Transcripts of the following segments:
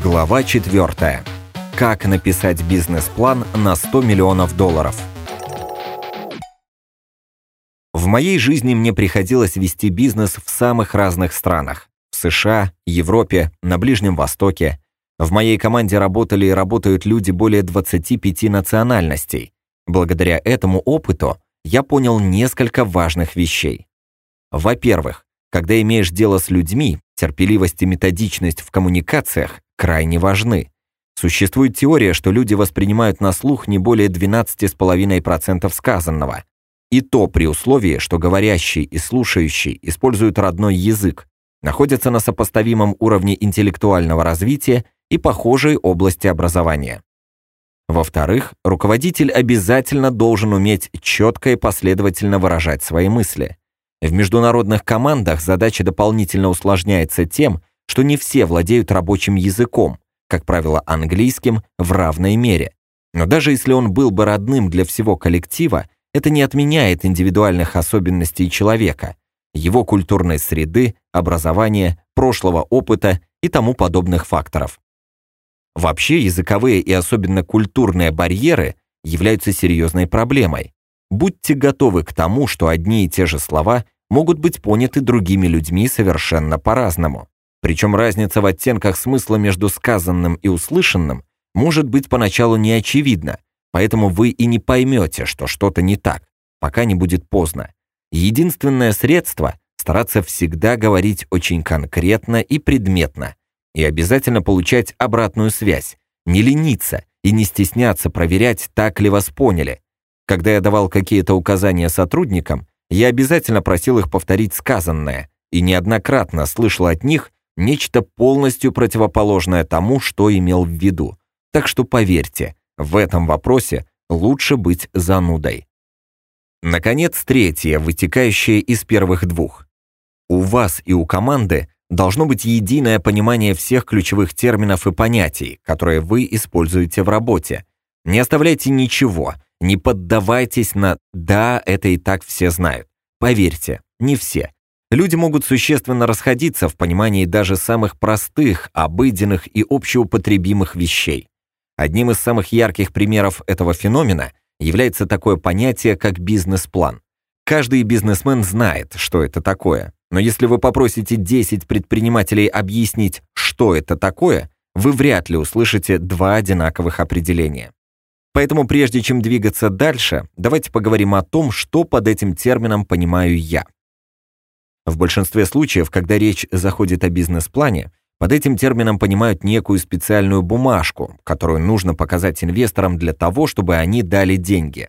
Глава 4. Как написать бизнес-план на 100 миллионов долларов. В моей жизни мне приходилось вести бизнес в самых разных странах. В США, Европе, на Ближнем Востоке. В моей команде работали и работают люди более 25 национальностей. Благодаря этому опыту я понял несколько важных вещей. Во-первых, когда имеешь дело с людьми, терпеливость и методичность в коммуникациях крайне важны. Существует теория, что люди воспринимают на слух не более 12,5% сказанного. И то при условии, что говорящий и слушающий используют родной язык, находятся на сопоставимом уровне интеллектуального развития и похожей области образования. Во-вторых, руководитель обязательно должен уметь четко и последовательно выражать свои мысли. В международных командах задача дополнительно усложняется тем, что не все владеют рабочим языком, как правило, английским в равной мере. Но даже если он был бы родным для всего коллектива, это не отменяет индивидуальных особенностей человека, его культурной среды, образования, прошлого опыта и тому подобных факторов. Вообще языковые и особенно культурные барьеры являются серьезной проблемой. Будьте готовы к тому, что одни и те же слова могут быть поняты другими людьми совершенно по-разному. Причем разница в оттенках смысла между сказанным и услышанным может быть поначалу не очевидна, поэтому вы и не поймете, что что-то не так, пока не будет поздно. Единственное средство – стараться всегда говорить очень конкретно и предметно, и обязательно получать обратную связь, не лениться и не стесняться проверять, так ли вас поняли. Когда я давал какие-то указания сотрудникам, я обязательно просил их повторить сказанное, и неоднократно слышал от них, нечто полностью противоположное тому, что имел в виду. Так что поверьте, в этом вопросе лучше быть занудой. Наконец, третье, вытекающее из первых двух. У вас и у команды должно быть единое понимание всех ключевых терминов и понятий, которые вы используете в работе. Не оставляйте ничего, не поддавайтесь на «да, это и так все знают». Поверьте, не все. Люди могут существенно расходиться в понимании даже самых простых, обыденных и общеупотребимых вещей. Одним из самых ярких примеров этого феномена является такое понятие, как бизнес-план. Каждый бизнесмен знает, что это такое, но если вы попросите 10 предпринимателей объяснить, что это такое, вы вряд ли услышите два одинаковых определения. Поэтому прежде чем двигаться дальше, давайте поговорим о том, что под этим термином понимаю я. В большинстве случаев, когда речь заходит о бизнес-плане, под этим термином понимают некую специальную бумажку, которую нужно показать инвесторам для того, чтобы они дали деньги.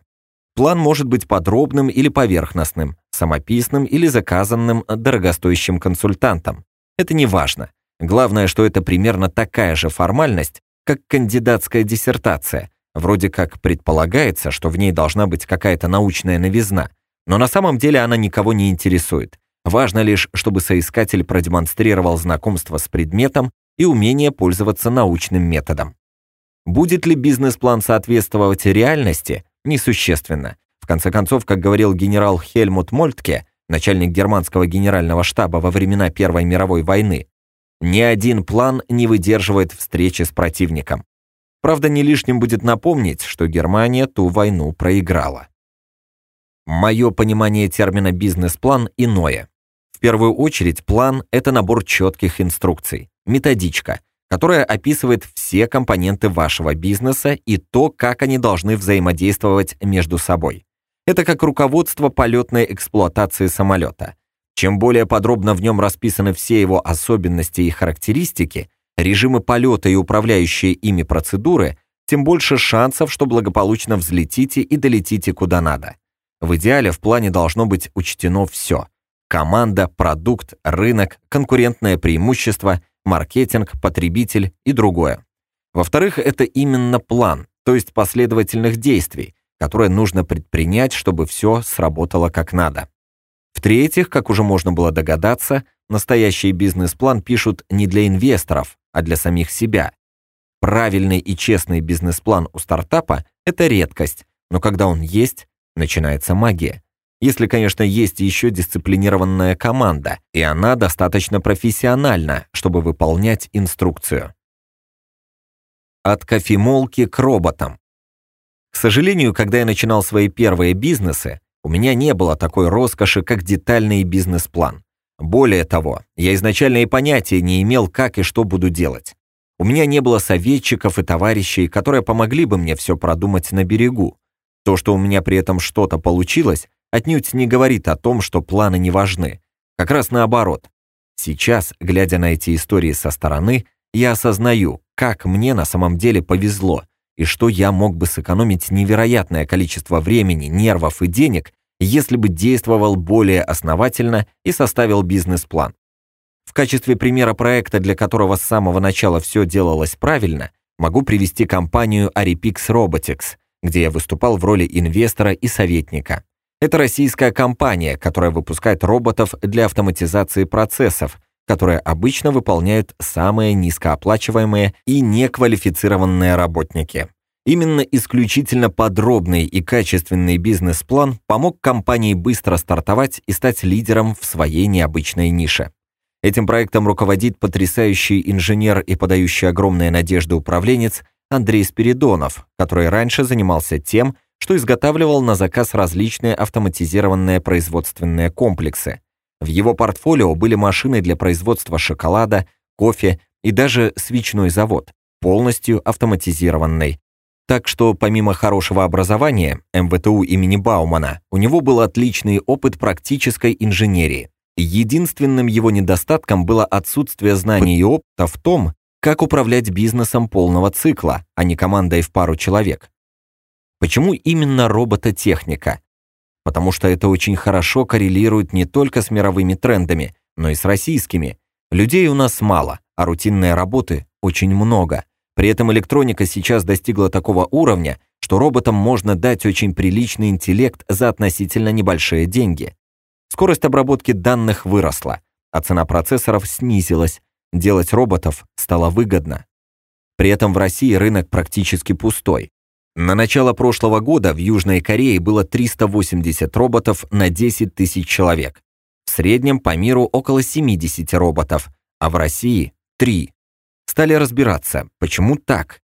План может быть подробным или поверхностным, самописным или заказанным дорогостоящим консультантом. Это не важно. Главное, что это примерно такая же формальность, как кандидатская диссертация. Вроде как предполагается, что в ней должна быть какая-то научная новизна, но на самом деле она никого не интересует. Важно лишь, чтобы соискатель продемонстрировал знакомство с предметом и умение пользоваться научным методом. Будет ли бизнес-план соответствовать реальности, несущественно. В конце концов, как говорил генерал Хельмут Мольтке, начальник германского генерального штаба во времена Первой мировой войны, ни один план не выдерживает встречи с противником. Правда, не лишним будет напомнить, что Германия ту войну проиграла. Мое понимание термина «бизнес-план» иное. В первую очередь, план – это набор четких инструкций, методичка, которая описывает все компоненты вашего бизнеса и то, как они должны взаимодействовать между собой. Это как руководство полетной эксплуатации самолета. Чем более подробно в нем расписаны все его особенности и характеристики, режимы полета и управляющие ими процедуры, тем больше шансов, что благополучно взлетите и долетите куда надо. В идеале в плане должно быть учтено все. Команда, продукт, рынок, конкурентное преимущество, маркетинг, потребитель и другое. Во-вторых, это именно план, то есть последовательных действий, которые нужно предпринять, чтобы все сработало как надо. В-третьих, как уже можно было догадаться, настоящий бизнес-план пишут не для инвесторов, а для самих себя. Правильный и честный бизнес-план у стартапа – это редкость, но когда он есть, начинается магия. Если, конечно, есть еще дисциплинированная команда, и она достаточно профессиональна, чтобы выполнять инструкцию. От кофемолки к роботам. К сожалению, когда я начинал свои первые бизнесы, у меня не было такой роскоши, как детальный бизнес-план. Более того, я изначально и понятия не имел, как и что буду делать. У меня не было советчиков и товарищей, которые помогли бы мне все продумать на берегу. То, что у меня при этом что-то получилось, отнюдь не говорит о том, что планы не важны. Как раз наоборот. Сейчас, глядя на эти истории со стороны, я осознаю, как мне на самом деле повезло, и что я мог бы сэкономить невероятное количество времени, нервов и денег, если бы действовал более основательно и составил бизнес-план. В качестве примера проекта, для которого с самого начала все делалось правильно, могу привести компанию Aripix Robotics, где я выступал в роли инвестора и советника. Это российская компания, которая выпускает роботов для автоматизации процессов, которые обычно выполняют самые низкооплачиваемые и неквалифицированные работники. Именно исключительно подробный и качественный бизнес-план помог компании быстро стартовать и стать лидером в своей необычной нише. Этим проектом руководит потрясающий инженер и подающий огромные надежды управленец Андрей Спиридонов, который раньше занимался тем, что изготавливал на заказ различные автоматизированные производственные комплексы. В его портфолио были машины для производства шоколада, кофе и даже свечной завод, полностью автоматизированный. Так что помимо хорошего образования МВТУ имени Баумана, у него был отличный опыт практической инженерии. Единственным его недостатком было отсутствие знаний и опыта в том, как управлять бизнесом полного цикла, а не командой в пару человек. Почему именно робототехника? Потому что это очень хорошо коррелирует не только с мировыми трендами, но и с российскими. Людей у нас мало, а рутинной работы очень много. При этом электроника сейчас достигла такого уровня, что роботам можно дать очень приличный интеллект за относительно небольшие деньги. Скорость обработки данных выросла, а цена процессоров снизилась. Делать роботов стало выгодно. При этом в России рынок практически пустой. На начало прошлого года в Южной Корее было 380 роботов на 10 тысяч человек. В среднем по миру около 70 роботов, а в России – 3. Стали разбираться, почему так.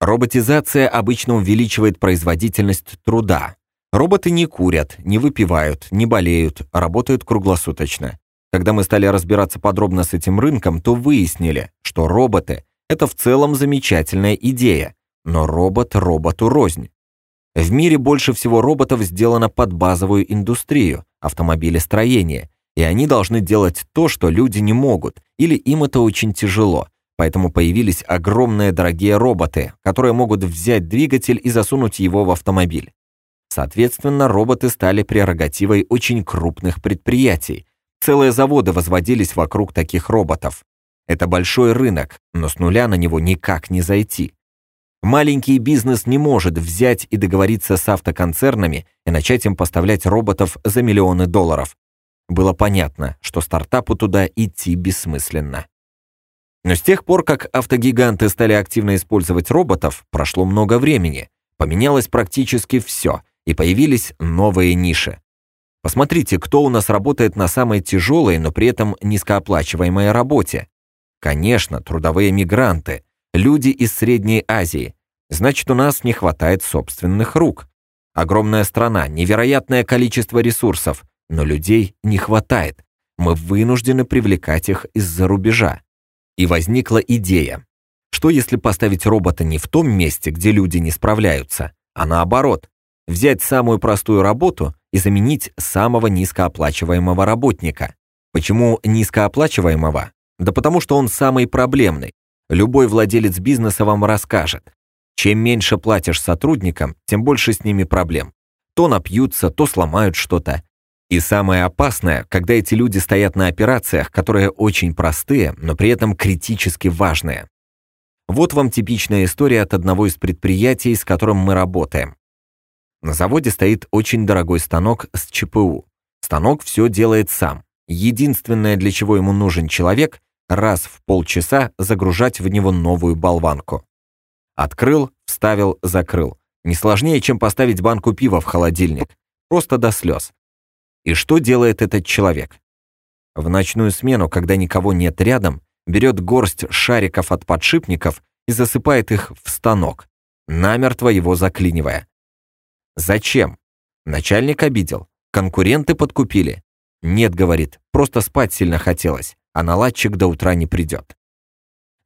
Роботизация обычно увеличивает производительность труда. Роботы не курят, не выпивают, не болеют, работают круглосуточно. Когда мы стали разбираться подробно с этим рынком, то выяснили, что роботы – это в целом замечательная идея, но робот роботу рознь. В мире больше всего роботов сделано под базовую индустрию, автомобилестроение, и они должны делать то, что люди не могут, или им это очень тяжело. Поэтому появились огромные дорогие роботы, которые могут взять двигатель и засунуть его в автомобиль. Соответственно, роботы стали прерогативой очень крупных предприятий. Целые заводы возводились вокруг таких роботов. Это большой рынок, но с нуля на него никак не зайти. Маленький бизнес не может взять и договориться с автоконцернами и начать им поставлять роботов за миллионы долларов. Было понятно, что стартапу туда идти бессмысленно. Но с тех пор, как автогиганты стали активно использовать роботов, прошло много времени. Поменялось практически все, и появились новые ниши. Посмотрите, кто у нас работает на самой тяжелой, но при этом низкооплачиваемой работе. Конечно, трудовые мигранты, люди из Средней Азии, Значит, у нас не хватает собственных рук. Огромная страна, невероятное количество ресурсов, но людей не хватает. Мы вынуждены привлекать их из-за рубежа. И возникла идея. Что если поставить робота не в том месте, где люди не справляются, а наоборот, взять самую простую работу и заменить самого низкооплачиваемого работника? Почему низкооплачиваемого? Да потому что он самый проблемный. Любой владелец бизнеса вам расскажет. Чем меньше платишь сотрудникам, тем больше с ними проблем. То напьются, то сломают что-то. И самое опасное, когда эти люди стоят на операциях, которые очень простые, но при этом критически важные. Вот вам типичная история от одного из предприятий, с которым мы работаем. На заводе стоит очень дорогой станок с ЧПУ. Станок все делает сам. Единственное, для чего ему нужен человек, раз в полчаса загружать в него новую болванку. Открыл, вставил, закрыл. Не сложнее, чем поставить банку пива в холодильник. Просто до слез. И что делает этот человек? В ночную смену, когда никого нет рядом, берет горсть шариков от подшипников и засыпает их в станок, намертво его заклинивая. Зачем? Начальник обидел. Конкуренты подкупили. Нет, говорит, просто спать сильно хотелось, а наладчик до утра не придет.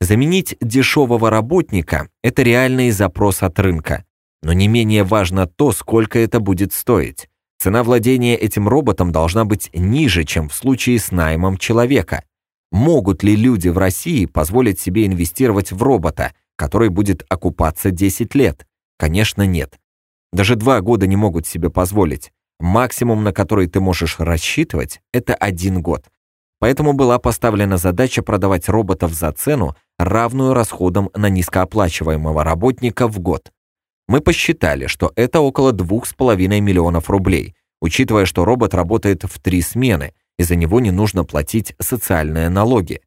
Заменить дешевого работника – это реальный запрос от рынка. Но не менее важно то, сколько это будет стоить. Цена владения этим роботом должна быть ниже, чем в случае с наймом человека. Могут ли люди в России позволить себе инвестировать в робота, который будет окупаться 10 лет? Конечно, нет. Даже два года не могут себе позволить. Максимум, на который ты можешь рассчитывать, это один год. Поэтому была поставлена задача продавать роботов за цену, равную расходам на низкооплачиваемого работника в год. Мы посчитали, что это около 2,5 миллионов рублей, учитывая, что робот работает в три смены, и за него не нужно платить социальные налоги.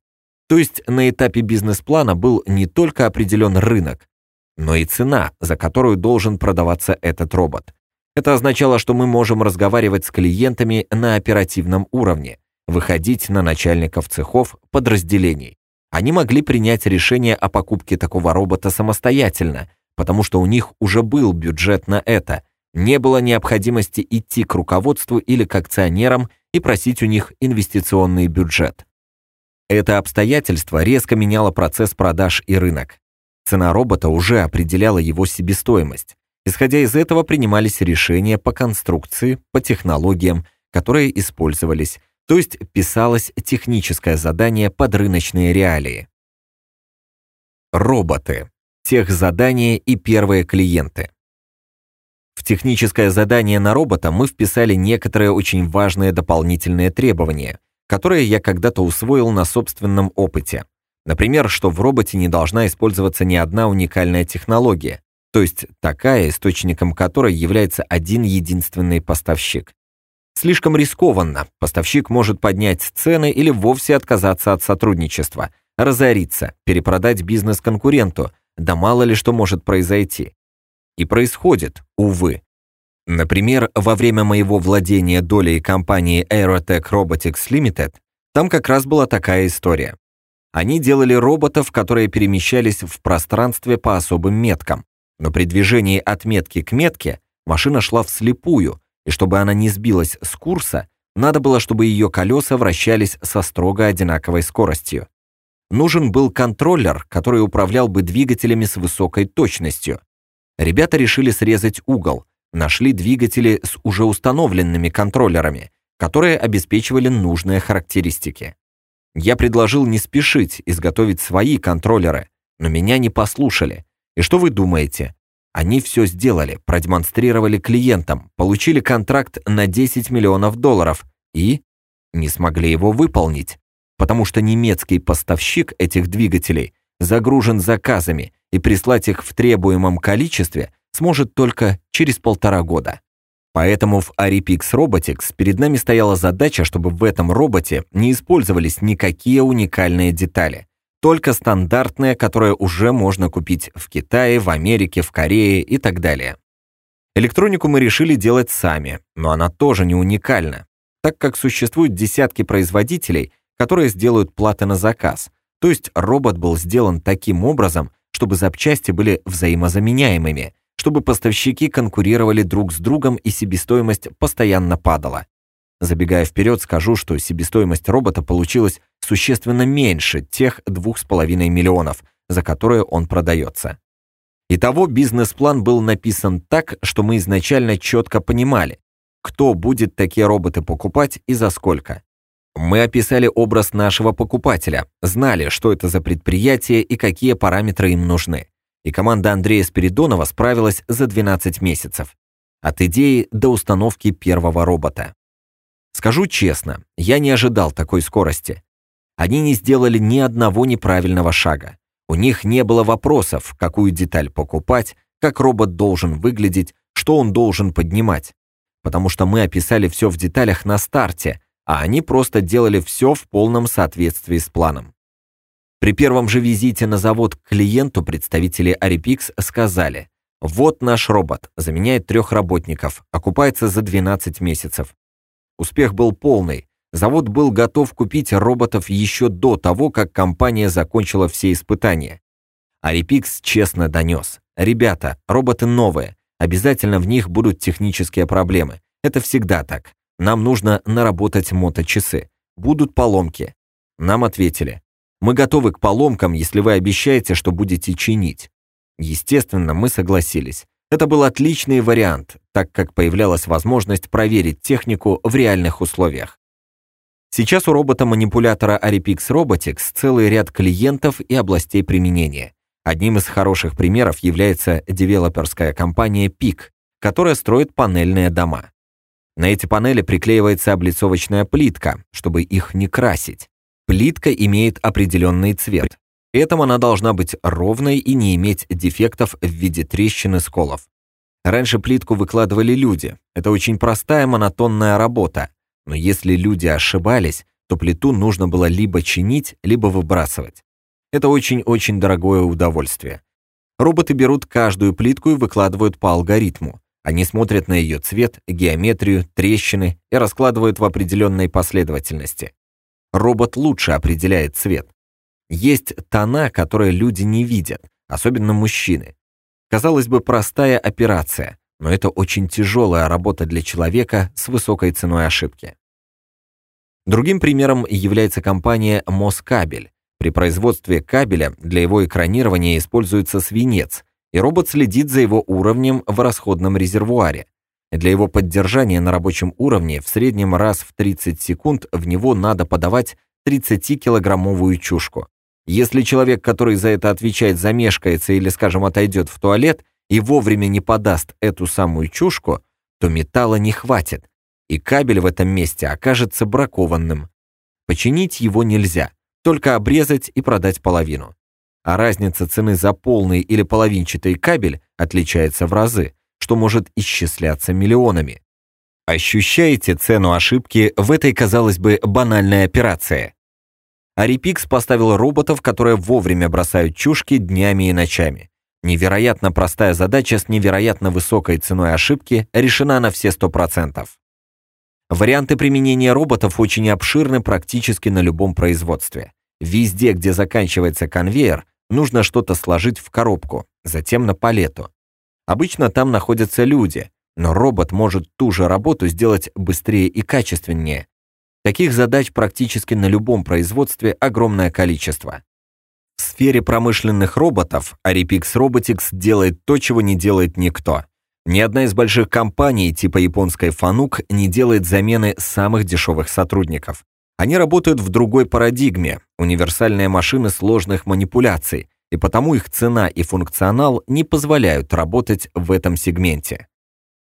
То есть на этапе бизнес-плана был не только определен рынок, но и цена, за которую должен продаваться этот робот. Это означало, что мы можем разговаривать с клиентами на оперативном уровне, выходить на начальников цехов подразделений. Они могли принять решение о покупке такого робота самостоятельно, потому что у них уже был бюджет на это. Не было необходимости идти к руководству или к акционерам и просить у них инвестиционный бюджет. Это обстоятельство резко меняло процесс продаж и рынок. Цена робота уже определяла его себестоимость. Исходя из этого принимались решения по конструкции, по технологиям, которые использовались, то есть писалось техническое задание под рыночные реалии. Роботы. Техзадание и первые клиенты. В техническое задание на робота мы вписали некоторые очень важные дополнительные требования, которые я когда-то усвоил на собственном опыте. Например, что в роботе не должна использоваться ни одна уникальная технология, то есть такая, источником которой является один единственный поставщик. Слишком рискованно. Поставщик может поднять цены или вовсе отказаться от сотрудничества, разориться, перепродать бизнес конкуренту, да мало ли что может произойти. И происходит, увы. Например, во время моего владения долей компании Aerotech Robotics Limited, там как раз была такая история. Они делали роботов, которые перемещались в пространстве по особым меткам, но при движении от метки к метке машина шла вслепую, и чтобы она не сбилась с курса, надо было, чтобы ее колеса вращались со строго одинаковой скоростью. Нужен был контроллер, который управлял бы двигателями с высокой точностью. Ребята решили срезать угол, нашли двигатели с уже установленными контроллерами, которые обеспечивали нужные характеристики. Я предложил не спешить изготовить свои контроллеры, но меня не послушали. И что вы думаете? Они все сделали, продемонстрировали клиентам, получили контракт на 10 миллионов долларов и не смогли его выполнить, потому что немецкий поставщик этих двигателей загружен заказами и прислать их в требуемом количестве сможет только через полтора года. Поэтому в Aripix Robotics перед нами стояла задача, чтобы в этом роботе не использовались никакие уникальные детали – только стандартное, которое уже можно купить в Китае, в Америке, в Корее и так далее. Электронику мы решили делать сами, но она тоже не уникальна, так как существуют десятки производителей, которые сделают платы на заказ, то есть робот был сделан таким образом, чтобы запчасти были взаимозаменяемыми, чтобы поставщики конкурировали друг с другом и себестоимость постоянно падала. Забегая вперед, скажу, что себестоимость робота получилась существенно меньше тех 2,5 миллионов, за которые он продается. Итого бизнес-план был написан так, что мы изначально четко понимали, кто будет такие роботы покупать и за сколько. Мы описали образ нашего покупателя, знали, что это за предприятие и какие параметры им нужны. И команда Андрея Спиридонова справилась за 12 месяцев. От идеи до установки первого робота. Скажу честно, я не ожидал такой скорости. Они не сделали ни одного неправильного шага. У них не было вопросов, какую деталь покупать, как робот должен выглядеть, что он должен поднимать. Потому что мы описали все в деталях на старте, а они просто делали все в полном соответствии с планом. При первом же визите на завод к клиенту представители Aripix сказали, вот наш робот, заменяет трех работников, окупается за 12 месяцев. Успех был полный. Завод был готов купить роботов еще до того, как компания закончила все испытания. Арипикс честно донес. Ребята, роботы новые. Обязательно в них будут технические проблемы. Это всегда так. Нам нужно наработать моточасы. Будут поломки. Нам ответили. Мы готовы к поломкам, если вы обещаете, что будете чинить. Естественно, мы согласились. Это был отличный вариант, так как появлялась возможность проверить технику в реальных условиях. Сейчас у робота-манипулятора Aripix Robotics целый ряд клиентов и областей применения. Одним из хороших примеров является девелоперская компания PIC, которая строит панельные дома. На эти панели приклеивается облицовочная плитка, чтобы их не красить. Плитка имеет определенный цвет. При этом она должна быть ровной и не иметь дефектов в виде трещин и сколов. Раньше плитку выкладывали люди. Это очень простая монотонная работа. Но если люди ошибались, то плиту нужно было либо чинить, либо выбрасывать. Это очень-очень дорогое удовольствие. Роботы берут каждую плитку и выкладывают по алгоритму. Они смотрят на ее цвет, геометрию, трещины и раскладывают в определенной последовательности. Робот лучше определяет цвет. Есть тона, которые люди не видят, особенно мужчины. Казалось бы, простая операция, но это очень тяжелая работа для человека с высокой ценой ошибки. Другим примером является компания Москабель. При производстве кабеля для его экранирования используется свинец, и робот следит за его уровнем в расходном резервуаре. Для его поддержания на рабочем уровне в среднем раз в 30 секунд в него надо подавать 30-килограммовую чушку. Если человек, который за это отвечает, замешкается или, скажем, отойдет в туалет и вовремя не подаст эту самую чушку, то металла не хватит, и кабель в этом месте окажется бракованным. Починить его нельзя, только обрезать и продать половину. А разница цены за полный или половинчатый кабель отличается в разы, что может исчисляться миллионами. Ощущаете цену ошибки в этой, казалось бы, банальной операции? Арипикс поставил роботов, которые вовремя бросают чушки днями и ночами. Невероятно простая задача с невероятно высокой ценой ошибки решена на все 100%. Варианты применения роботов очень обширны практически на любом производстве. Везде, где заканчивается конвейер, нужно что-то сложить в коробку, затем на палету. Обычно там находятся люди, но робот может ту же работу сделать быстрее и качественнее. Таких задач практически на любом производстве огромное количество. В сфере промышленных роботов Aripix Robotics делает то, чего не делает никто. Ни одна из больших компаний типа японской Fanuc не делает замены самых дешевых сотрудников. Они работают в другой парадигме, универсальные машины сложных манипуляций, и потому их цена и функционал не позволяют работать в этом сегменте.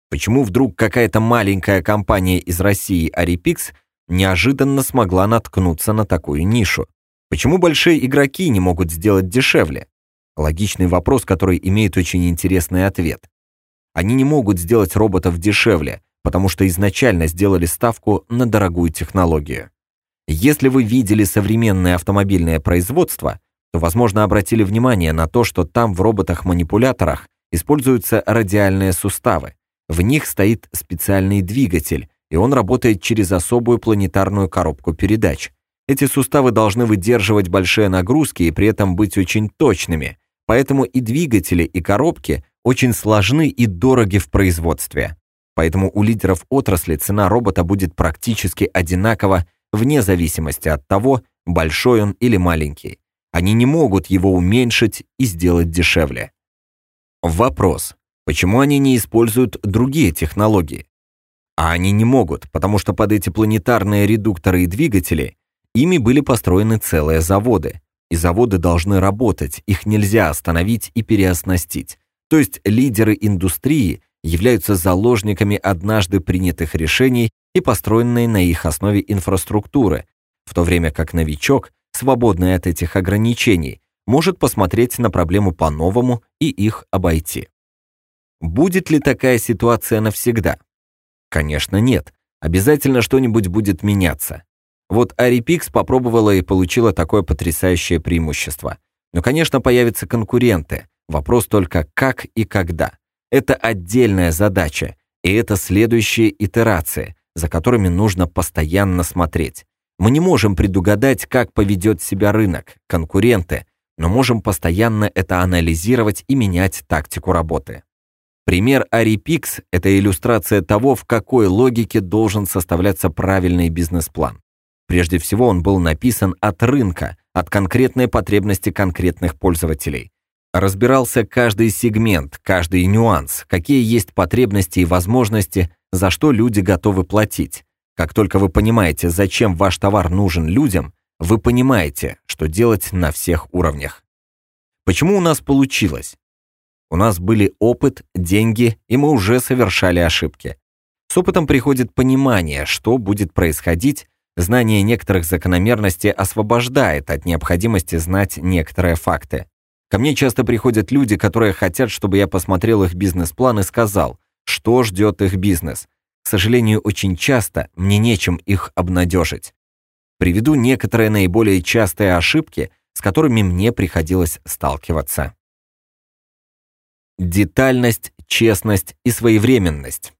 Почему вдруг какая-то маленькая компания из России Aripix неожиданно смогла наткнуться на такую нишу? Почему большие игроки не могут сделать дешевле? Логичный вопрос, который имеет очень интересный ответ. Они не могут сделать роботов дешевле, потому что изначально сделали ставку на дорогую технологию. Если вы видели современное автомобильное производство, то, возможно, обратили внимание на то, что там в роботах-манипуляторах используются радиальные суставы. В них стоит специальный двигатель, и он работает через особую планетарную коробку передач. Эти суставы должны выдерживать большие нагрузки и при этом быть очень точными, поэтому и двигатели, и коробки очень сложны и дороги в производстве. Поэтому у лидеров отрасли цена робота будет практически одинакова вне зависимости от того, большой он или маленький. Они не могут его уменьшить и сделать дешевле. Вопрос. Почему они не используют другие технологии? А они не могут, потому что под эти планетарные редукторы и двигатели ими были построены целые заводы. И заводы должны работать, их нельзя остановить и переоснастить. То есть лидеры индустрии являются заложниками однажды принятых решений и построенной на их основе инфраструктуры, в то время как новичок свободный от этих ограничений, может посмотреть на проблему по-новому и их обойти. Будет ли такая ситуация навсегда? Конечно, нет. Обязательно что-нибудь будет меняться. Вот Арипикс попробовала и получила такое потрясающее преимущество. Но, конечно, появятся конкуренты. Вопрос только как и когда. Это отдельная задача, и это следующие итерации, за которыми нужно постоянно смотреть. Мы не можем предугадать, как поведет себя рынок, конкуренты, но можем постоянно это анализировать и менять тактику работы. Пример Арипикс – это иллюстрация того, в какой логике должен составляться правильный бизнес-план. Прежде всего, он был написан от рынка, от конкретной потребности конкретных пользователей. Разбирался каждый сегмент, каждый нюанс, какие есть потребности и возможности, за что люди готовы платить. Как только вы понимаете, зачем ваш товар нужен людям, вы понимаете, что делать на всех уровнях. Почему у нас получилось? У нас были опыт, деньги, и мы уже совершали ошибки. С опытом приходит понимание, что будет происходить, знание некоторых закономерностей освобождает от необходимости знать некоторые факты. Ко мне часто приходят люди, которые хотят, чтобы я посмотрел их бизнес-план и сказал, что ждет их бизнес. К сожалению, очень часто мне нечем их обнадежить. Приведу некоторые наиболее частые ошибки, с которыми мне приходилось сталкиваться. Детальность, честность и своевременность.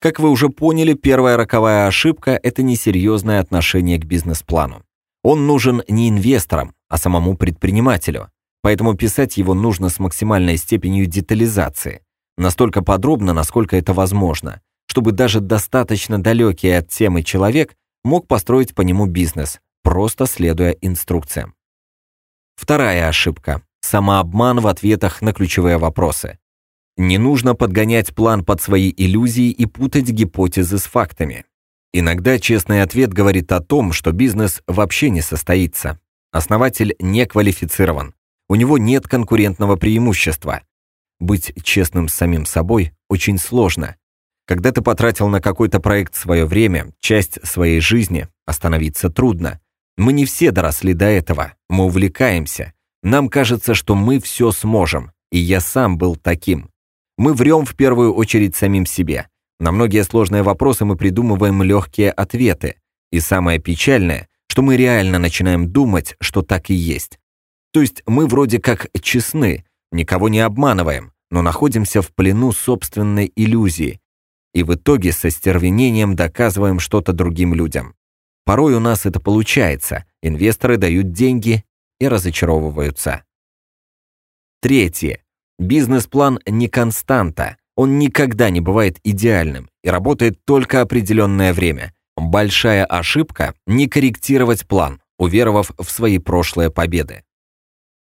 Как вы уже поняли, первая роковая ошибка – это несерьезное отношение к бизнес-плану. Он нужен не инвесторам, а самому предпринимателю. Поэтому писать его нужно с максимальной степенью детализации. Настолько подробно, насколько это возможно, чтобы даже достаточно далекий от темы человек мог построить по нему бизнес, просто следуя инструкциям. Вторая ошибка самообман в ответах на ключевые вопросы. Не нужно подгонять план под свои иллюзии и путать гипотезы с фактами. Иногда честный ответ говорит о том, что бизнес вообще не состоится. Основатель не квалифицирован. У него нет конкурентного преимущества. Быть честным с самим собой очень сложно. Когда ты потратил на какой-то проект свое время, часть своей жизни, остановиться трудно. Мы не все доросли до этого. Мы увлекаемся. Нам кажется, что мы все сможем, и я сам был таким. Мы врем в первую очередь самим себе. На многие сложные вопросы мы придумываем легкие ответы. И самое печальное, что мы реально начинаем думать, что так и есть. То есть мы вроде как честны, никого не обманываем, но находимся в плену собственной иллюзии. И в итоге со стервенением доказываем что-то другим людям. Порой у нас это получается. Инвесторы дают деньги, и разочаровываются. Третье. Бизнес-план не константа. Он никогда не бывает идеальным и работает только определенное время. Большая ошибка – не корректировать план, уверовав в свои прошлые победы.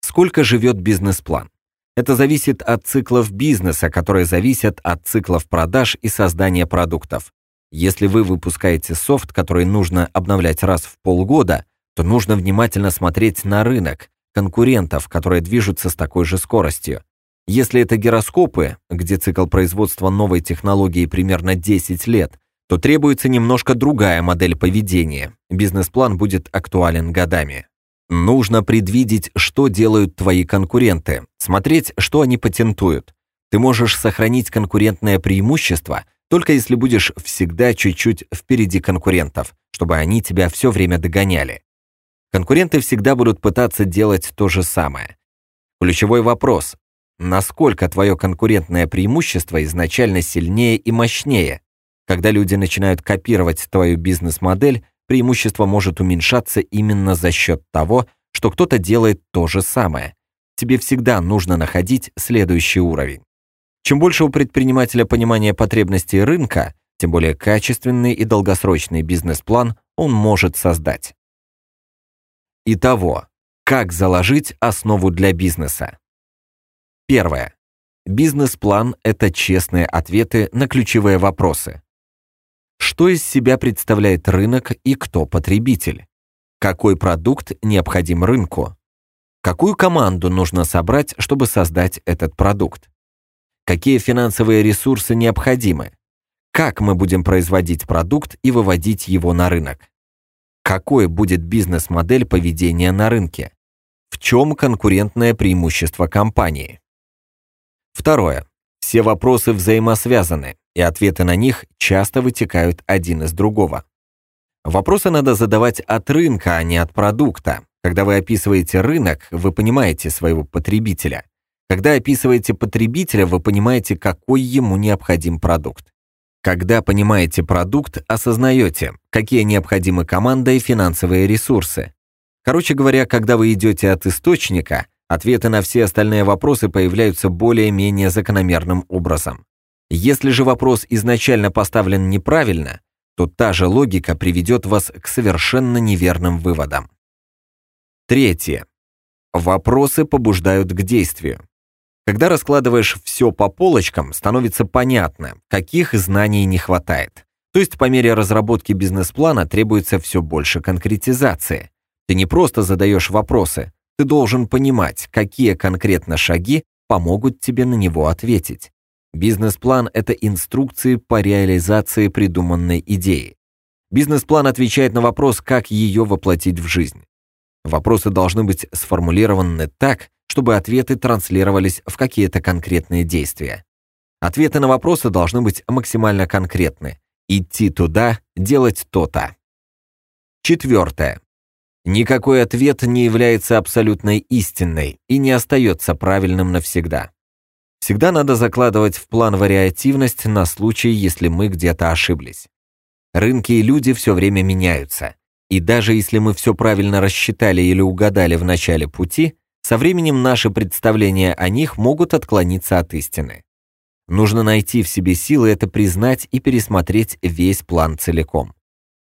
Сколько живет бизнес-план? Это зависит от циклов бизнеса, которые зависят от циклов продаж и создания продуктов. Если вы выпускаете софт, который нужно обновлять раз в полгода, то нужно внимательно смотреть на рынок, конкурентов, которые движутся с такой же скоростью. Если это гироскопы, где цикл производства новой технологии примерно 10 лет, то требуется немножко другая модель поведения. Бизнес-план будет актуален годами. Нужно предвидеть, что делают твои конкуренты, смотреть, что они патентуют. Ты можешь сохранить конкурентное преимущество, только если будешь всегда чуть-чуть впереди конкурентов, чтобы они тебя все время догоняли. Конкуренты всегда будут пытаться делать то же самое. Ключевой вопрос – насколько твое конкурентное преимущество изначально сильнее и мощнее? Когда люди начинают копировать твою бизнес-модель, преимущество может уменьшаться именно за счет того, что кто-то делает то же самое. Тебе всегда нужно находить следующий уровень. Чем больше у предпринимателя понимания потребностей рынка, тем более качественный и долгосрочный бизнес-план он может создать. Итого, как заложить основу для бизнеса? Первое. Бизнес-план – это честные ответы на ключевые вопросы. Что из себя представляет рынок и кто потребитель? Какой продукт необходим рынку? Какую команду нужно собрать, чтобы создать этот продукт? Какие финансовые ресурсы необходимы? Как мы будем производить продукт и выводить его на рынок? Какой будет бизнес-модель поведения на рынке? В чем конкурентное преимущество компании? Второе. Все вопросы взаимосвязаны, и ответы на них часто вытекают один из другого. Вопросы надо задавать от рынка, а не от продукта. Когда вы описываете рынок, вы понимаете своего потребителя. Когда описываете потребителя, вы понимаете, какой ему необходим продукт. Когда понимаете продукт, осознаете, какие необходимы команда и финансовые ресурсы. Короче говоря, когда вы идете от источника, ответы на все остальные вопросы появляются более-менее закономерным образом. Если же вопрос изначально поставлен неправильно, то та же логика приведет вас к совершенно неверным выводам. Третье. Вопросы побуждают к действию. Когда раскладываешь все по полочкам, становится понятно, каких знаний не хватает. То есть по мере разработки бизнес-плана требуется все больше конкретизации. Ты не просто задаешь вопросы, ты должен понимать, какие конкретно шаги помогут тебе на него ответить. Бизнес-план – это инструкции по реализации придуманной идеи. Бизнес-план отвечает на вопрос, как ее воплотить в жизнь. Вопросы должны быть сформулированы так, чтобы ответы транслировались в какие-то конкретные действия. Ответы на вопросы должны быть максимально конкретны. Идти туда, делать то-то. Четвертое. Никакой ответ не является абсолютной истиной и не остается правильным навсегда. Всегда надо закладывать в план вариативность на случай, если мы где-то ошиблись. Рынки и люди все время меняются. И даже если мы все правильно рассчитали или угадали в начале пути, со временем наши представления о них могут отклониться от истины. Нужно найти в себе силы это признать и пересмотреть весь план целиком.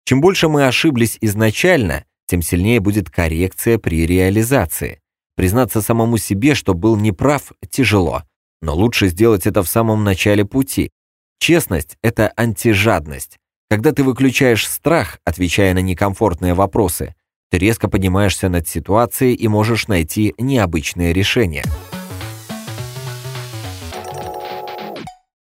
Чем больше мы ошиблись изначально, тем сильнее будет коррекция при реализации. Признаться самому себе, что был неправ, тяжело – но лучше сделать это в самом начале пути. Честность – это антижадность. Когда ты выключаешь страх, отвечая на некомфортные вопросы, ты резко поднимаешься над ситуацией и можешь найти необычные решения.